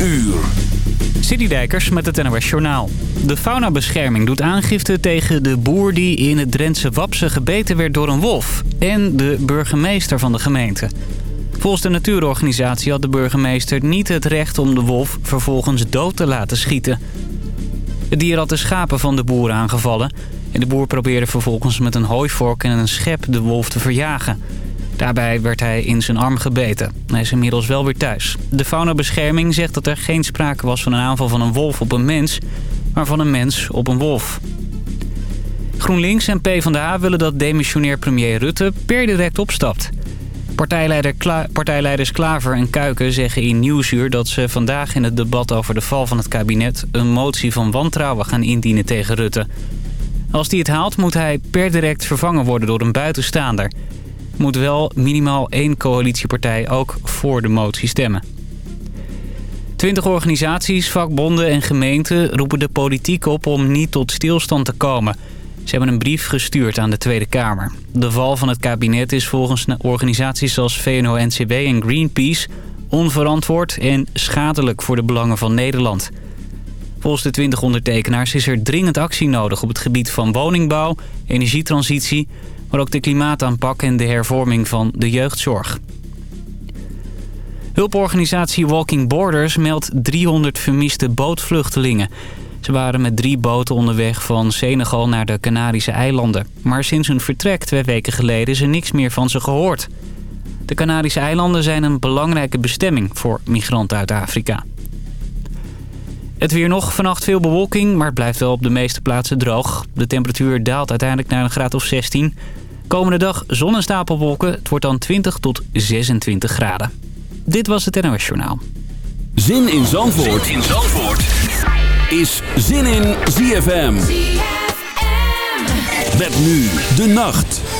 uur. Citydijkers met het NOS Journaal. De faunabescherming doet aangifte tegen de boer die in het Drentse Wapse gebeten werd door een wolf. En de burgemeester van de gemeente. Volgens de natuurorganisatie had de burgemeester niet het recht om de wolf vervolgens dood te laten schieten. Het dier had de schapen van de boer aangevallen. En de boer probeerde vervolgens met een hooivork en een schep de wolf te verjagen. Daarbij werd hij in zijn arm gebeten. Hij is inmiddels wel weer thuis. De faunabescherming zegt dat er geen sprake was van een aanval van een wolf op een mens... maar van een mens op een wolf. GroenLinks en PvdA willen dat demissionair premier Rutte per direct opstapt. Partijleider partijleiders Klaver en Kuiken zeggen in Nieuwsuur dat ze vandaag in het debat over de val van het kabinet... een motie van wantrouwen gaan indienen tegen Rutte. Als die het haalt moet hij per direct vervangen worden door een buitenstaander moet wel minimaal één coalitiepartij ook voor de motie stemmen. Twintig organisaties, vakbonden en gemeenten roepen de politiek op om niet tot stilstand te komen. Ze hebben een brief gestuurd aan de Tweede Kamer. De val van het kabinet is volgens organisaties zoals VNO-NCW en Greenpeace onverantwoord en schadelijk voor de belangen van Nederland. Volgens de 20 ondertekenaars is er dringend actie nodig op het gebied van woningbouw, energietransitie, maar ook de klimaataanpak en de hervorming van de jeugdzorg. Hulporganisatie Walking Borders meldt 300 vermiste bootvluchtelingen. Ze waren met drie boten onderweg van Senegal naar de Canarische eilanden. Maar sinds hun vertrek twee weken geleden is er niks meer van ze gehoord. De Canarische eilanden zijn een belangrijke bestemming voor migranten uit Afrika. Het weer nog. Vannacht veel bewolking, maar het blijft wel op de meeste plaatsen droog. De temperatuur daalt uiteindelijk naar een graad of 16. Komende dag zon en stapelwolken. Het wordt dan 20 tot 26 graden. Dit was het NOS Journaal. Zin in Zandvoort, zin in Zandvoort. is Zin in ZFM. ZFM. Met nu de nacht.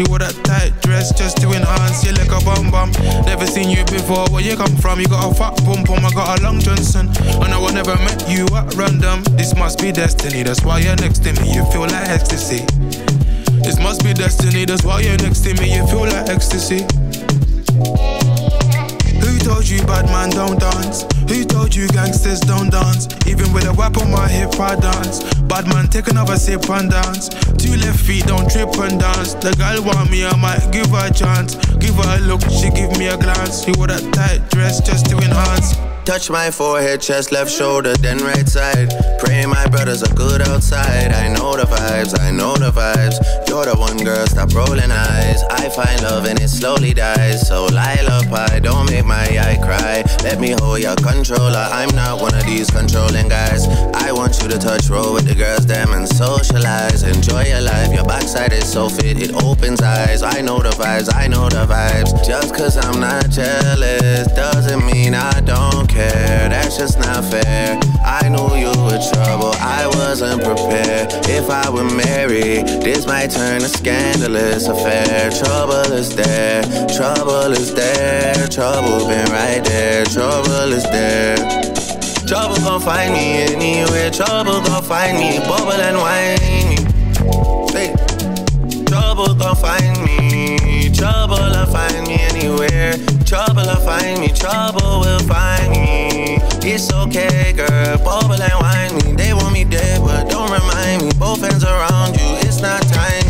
You wore that tight dress just to enhance. You like a bum bum. Never seen you before. Where you come from? You got a fat bum bum, I got a long Johnson. And I would never met you at random. This must be destiny. That's why you're next to me. You feel like ecstasy. This must be destiny. That's why you're next to me. You feel like ecstasy. Who told you bad man don't dance? Who told you gangsters don't dance? Even with a whip my hip, I dance. Bad man, take another sip and dance. Two left feet, don't trip and dance. The girl want me, I might give her a chance. Give her a look, she give me a glance. She wore that tight dress just to enhance. Touch my forehead, chest, left shoulder, then right side. Pray my brothers are good outside. I know the vibes, I know the vibes. You're the one girl, stop rolling eyes. I find love and it slowly dies. So lullaby, don't make my eye cry. Let me hold your controller. I'm not one of these controlling guys. I want you to touch roll with Enjoy your life, your backside is so fit, it opens eyes. I know the vibes, I know the vibes. Just cause I'm not jealous doesn't mean I don't care, that's just not fair. I knew you were trouble, I wasn't prepared. If I were married, this might turn a scandalous affair. Trouble is there, trouble is there, trouble been right there, trouble is there. Trouble gon' find me anywhere, trouble gon' find me, bubble and whiny. Hey. Trouble gon' find me, trouble'll find me anywhere. Trouble'll find me, trouble will find me. It's okay, girl, bubble and whine me. They want me dead, but don't remind me. Both hands around you, it's not time.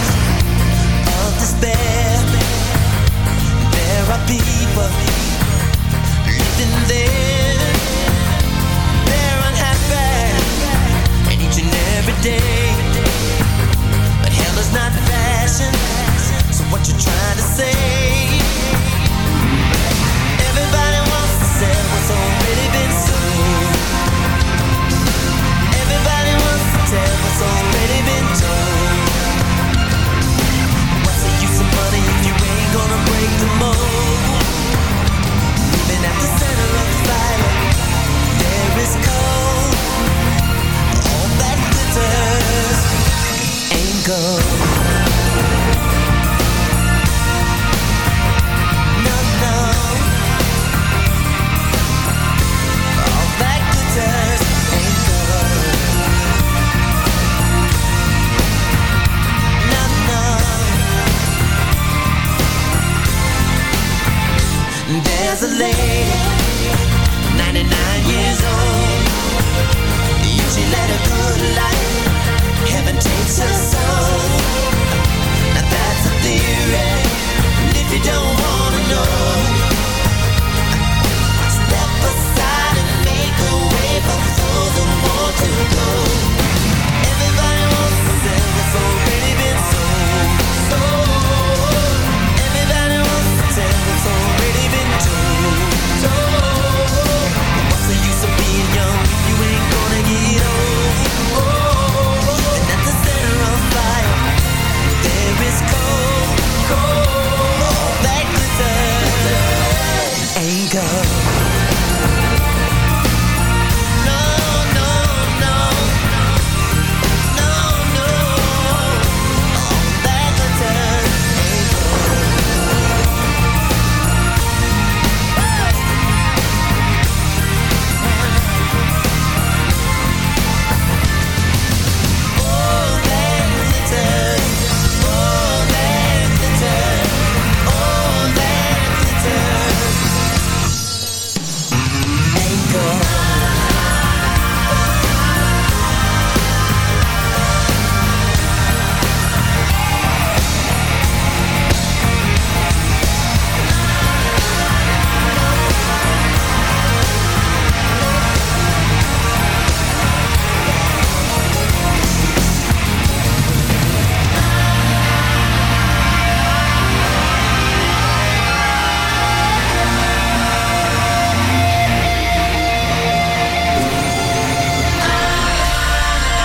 people living there. They're unhappy, and each and every day. But hell is not fashion, so what you trying to say? Everybody wants to what's already been. Everybody wants to tell what's already been told. What's the use of money if you ain't gonna break the mold? go.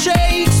Shakes,